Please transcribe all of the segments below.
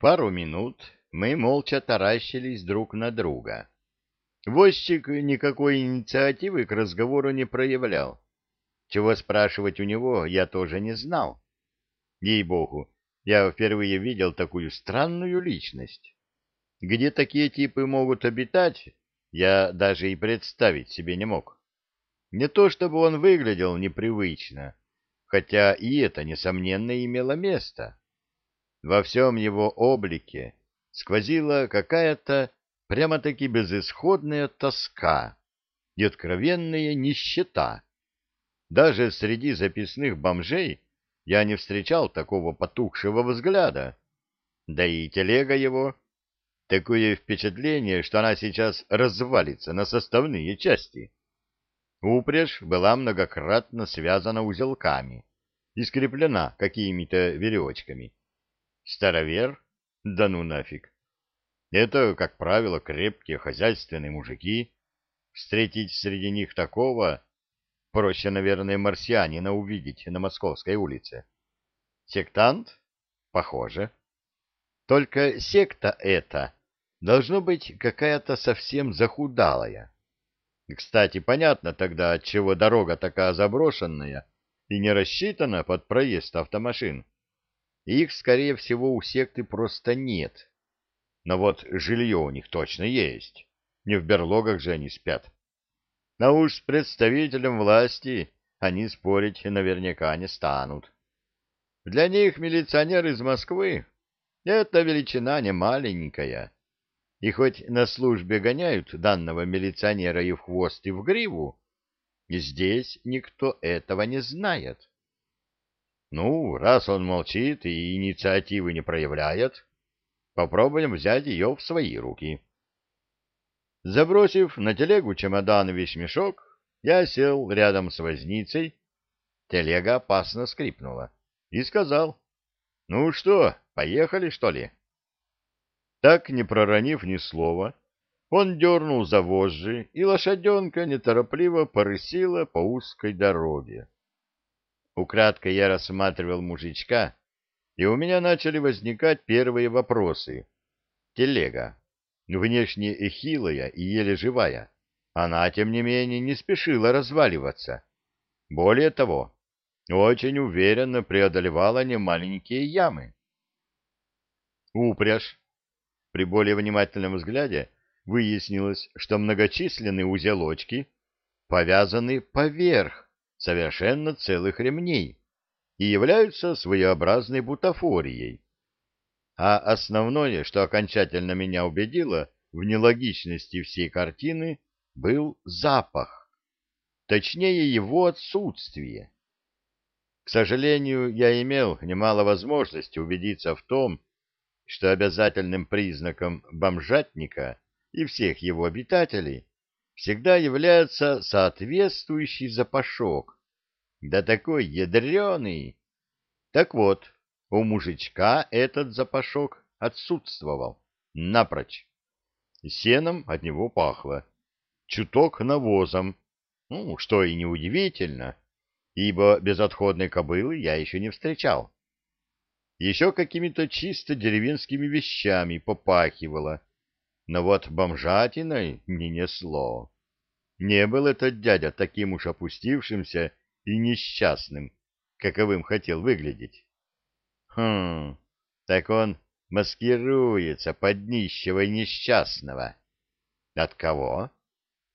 Пару минут мы молча таращились друг на друга. Возчик никакой инициативы к разговору не проявлял. Чего спрашивать у него, я тоже не знал. Ей-богу, я впервые видел такую странную личность. Где такие типы могут обитать, я даже и представить себе не мог. Не то чтобы он выглядел непривычно, хотя и это, несомненно, имело место. Во всем его облике сквозила какая-то прямо-таки безысходная тоска и откровенная нищета. Даже среди записных бомжей я не встречал такого потухшего взгляда. Да и телега его. Такое впечатление, что она сейчас развалится на составные части. Упряжь была многократно связана узелками и скреплена какими-то веревочками. Старовер? Да ну нафиг. Это, как правило, крепкие хозяйственные мужики. Встретить среди них такого проще, наверное, марсианина увидеть на Московской улице. Сектант? Похоже. Только секта эта должно быть какая-то совсем захудалая. Кстати, понятно тогда, отчего дорога такая заброшенная и не рассчитана под проезд автомашин. Их, скорее всего, у секты просто нет. Но вот жилье у них точно есть. Не в берлогах же они спят. А уж с представителем власти они спорить наверняка не станут. Для них милиционер из Москвы — это величина не маленькая. И хоть на службе гоняют данного милиционера и в хвост, и в гриву, здесь никто этого не знает. Ну, раз он молчит и инициативы не проявляет, попробуем взять ее в свои руки. Забросив на телегу чемодан и вещмешок, я сел рядом с возницей, телега опасно скрипнула, и сказал, «Ну что, поехали, что ли?» Так, не проронив ни слова, он дернул за вожжи, и лошаденка неторопливо порысила по узкой дороге. Украдкой я рассматривал мужичка, и у меня начали возникать первые вопросы. Телега. Внешне эхилая и еле живая. Она, тем не менее, не спешила разваливаться. Более того, очень уверенно преодолевала немаленькие ямы. Упряжь при более внимательном взгляде выяснилось, что многочисленные узелочки повязаны поверх совершенно целых ремней и являются своеобразной бутафорией. А основное, что окончательно меня убедило в нелогичности всей картины, был запах. Точнее, его отсутствие. К сожалению, я имел немало возможности убедиться в том, что обязательным признаком бомжатника и всех его обитателей всегда является соответствующий запашок, да такой ядреный. Так вот, у мужичка этот запашок отсутствовал напрочь. Сеном от него пахло, чуток навозом, ну, что и неудивительно, ибо безотходной кобылы я еще не встречал еще какими-то чисто деревенскими вещами попахивало, но вот бомжатиной не несло. Не был этот дядя таким уж опустившимся и несчастным, каковым хотел выглядеть. Хм, так он маскируется под нищего и несчастного. От кого?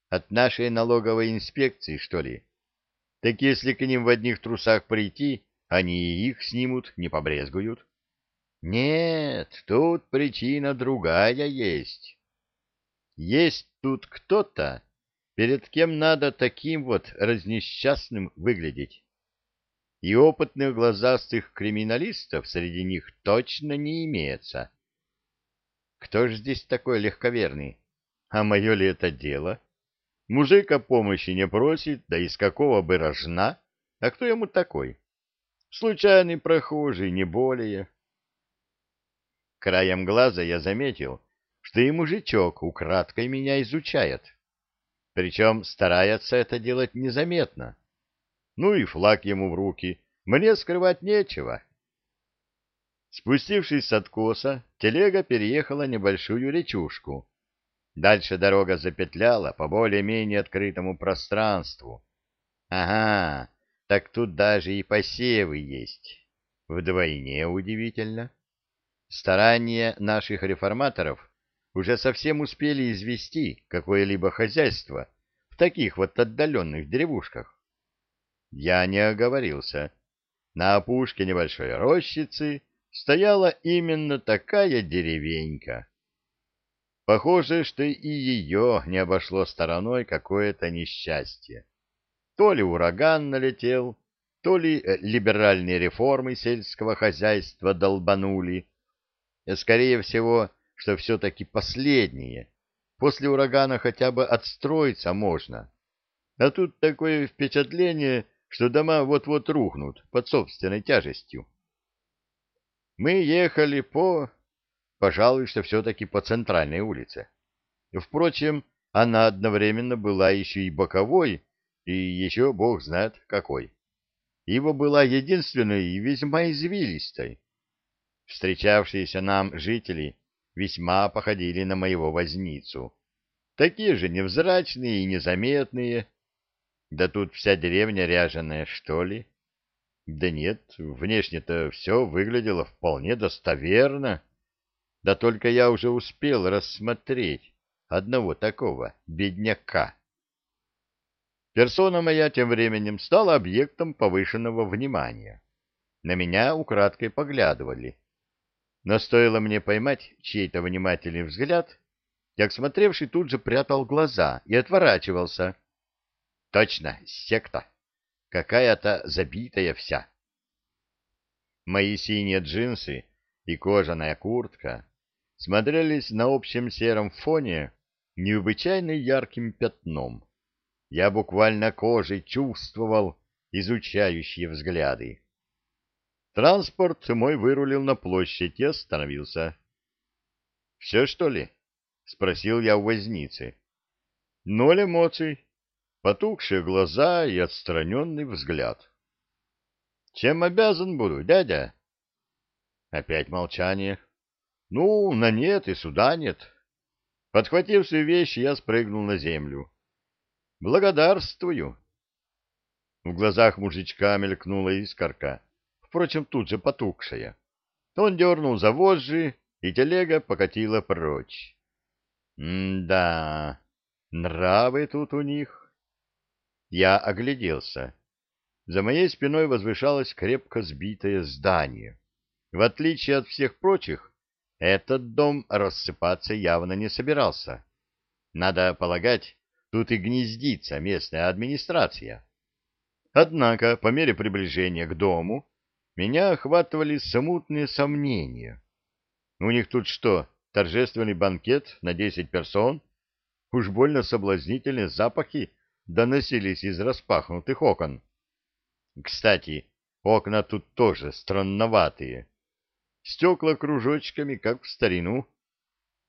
От нашей налоговой инспекции, что ли? Так если к ним в одних трусах прийти, они и их снимут, не побрезгуют. Нет, тут причина другая есть. Есть тут кто-то, перед кем надо таким вот разнесчастным выглядеть. И опытных глазастых криминалистов среди них точно не имеется. Кто ж здесь такой легковерный? А мое ли это дело? Мужик о помощи не просит, да из какого бы рожна? А кто ему такой? Случайный прохожий, не более. Краем глаза я заметил, что и мужичок украдкой меня изучает. Причем старается это делать незаметно. Ну и флаг ему в руки, мне скрывать нечего. Спустившись с откоса, телега переехала небольшую речушку. Дальше дорога запетляла по более-менее открытому пространству. Ага, так тут даже и посевы есть. Вдвойне удивительно. Старания наших реформаторов уже совсем успели извести какое-либо хозяйство в таких вот отдаленных деревушках. Я не оговорился. На опушке небольшой рощицы стояла именно такая деревенька. Похоже, что и ее не обошло стороной какое-то несчастье. То ли ураган налетел, то ли э, либеральные реформы сельского хозяйства долбанули. Скорее всего, что все-таки последние. После урагана хотя бы отстроиться можно. А тут такое впечатление, что дома вот-вот рухнут под собственной тяжестью. Мы ехали по... Пожалуй, что все-таки по центральной улице. Впрочем, она одновременно была еще и боковой, и еще бог знает какой. Ибо была единственной и весьма извилистой. Встречавшиеся нам жители весьма походили на моего возницу. Такие же невзрачные и незаметные. Да тут вся деревня ряженая, что ли? Да нет, внешне-то все выглядело вполне достоверно. Да только я уже успел рассмотреть одного такого бедняка. Персона моя тем временем стала объектом повышенного внимания. На меня украдкой поглядывали. Но стоило мне поймать чей-то внимательный взгляд, как смотревший тут же прятал глаза и отворачивался. Точно, секта. Какая-то забитая вся. Мои синие джинсы и кожаная куртка смотрелись на общем сером фоне необычайно ярким пятном. Я буквально кожей чувствовал изучающие взгляды. Транспорт мой вырулил на площадь и остановился. — Все, что ли? — спросил я у возницы. — Ноль эмоций, потухшие глаза и отстраненный взгляд. — Чем обязан буду, дядя? Опять молчание. — Ну, на нет и суда нет. Подхватив свои вещи, я спрыгнул на землю. — Благодарствую. В глазах мужичка мелькнула искорка впрочем, тут же потухшая. Он дернул за вожжи, и телега покатила прочь. М-да, нравы тут у них. Я огляделся. За моей спиной возвышалось крепко сбитое здание. В отличие от всех прочих, этот дом рассыпаться явно не собирался. Надо полагать, тут и гнездится местная администрация. Однако, по мере приближения к дому, меня охватывали смутные сомнения. У них тут что, торжественный банкет на десять персон? Уж больно соблазнительные запахи доносились из распахнутых окон. Кстати, окна тут тоже странноватые. Стекла кружочками, как в старину.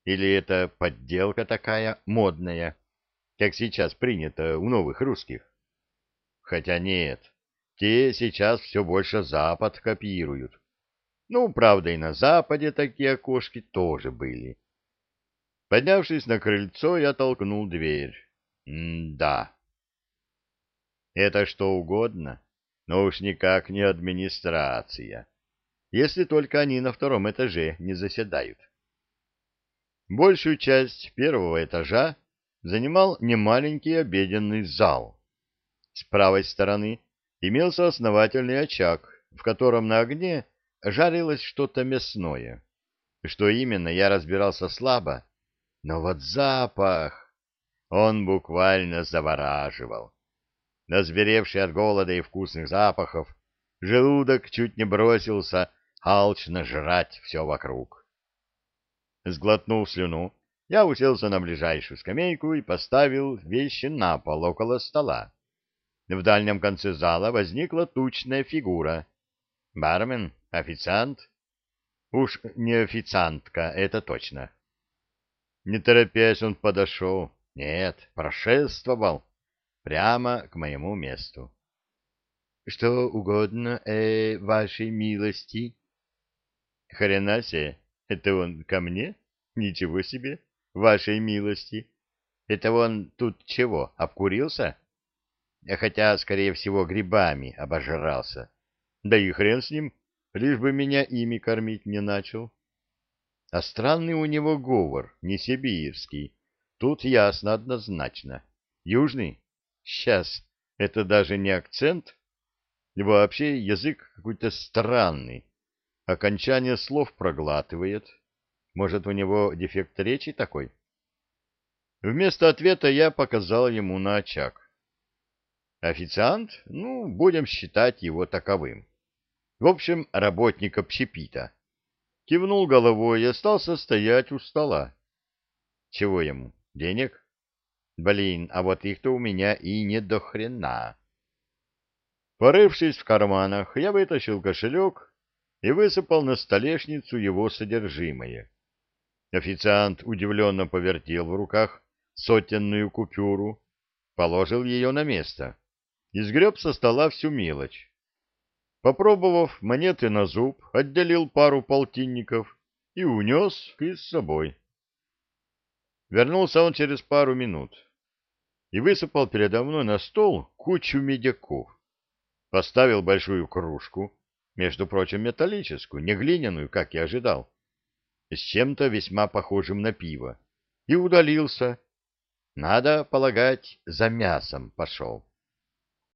Или это подделка такая модная, как сейчас принято у новых русских? Хотя нет, те сейчас все больше Запад копируют. Ну, правда, и на Западе такие окошки тоже были. Поднявшись на крыльцо, я толкнул дверь. М-да. Это что угодно, но уж никак не администрация, если только они на втором этаже не заседают. Большую часть первого этажа занимал немаленький обеденный зал. С правой стороны имелся основательный очаг, в котором на огне жарилось что-то мясное. Что именно, я разбирался слабо, но вот запах, он буквально завораживал. Назверевший от голода и вкусных запахов, желудок чуть не бросился алчно жрать все вокруг. Сглотнув слюну, я уселся на ближайшую скамейку и поставил вещи на пол около стола. В дальнем конце зала возникла тучная фигура. Бармен? Официант? Уж не официантка, это точно. Не торопясь, он подошел. Нет, прошествовал. Прямо к моему месту. — Что угодно, э, вашей милости? Хрена себе, это он ко мне? Ничего себе, вашей милости. Это он тут чего, обкурился? Хотя, скорее всего, грибами обожрался. Да и хрен с ним, лишь бы меня ими кормить не начал. А странный у него говор, не сибирский. Тут ясно однозначно. Южный? Сейчас. Это даже не акцент. Вообще язык какой-то странный. Окончание слов проглатывает. Может, у него дефект речи такой? Вместо ответа я показал ему на очаг. Официант? Ну, будем считать его таковым. В общем, работник общепита. Кивнул головой и остался стоять у стола. Чего ему? Денег? Блин, а вот их-то у меня и не до хрена. Порывшись в карманах, я вытащил кошелек и высыпал на столешницу его содержимое. Официант удивленно повертел в руках сотенную купюру, положил ее на место и сгреб со стола всю мелочь. Попробовав монеты на зуб, отделил пару полтинников и унес их с собой. Вернулся он через пару минут и высыпал передо мной на стол кучу медяков. Поставил большую кружку, между прочим, металлическую, не глиняную, как я ожидал, с чем-то весьма похожим на пиво, и удалился. Надо полагать, за мясом пошел.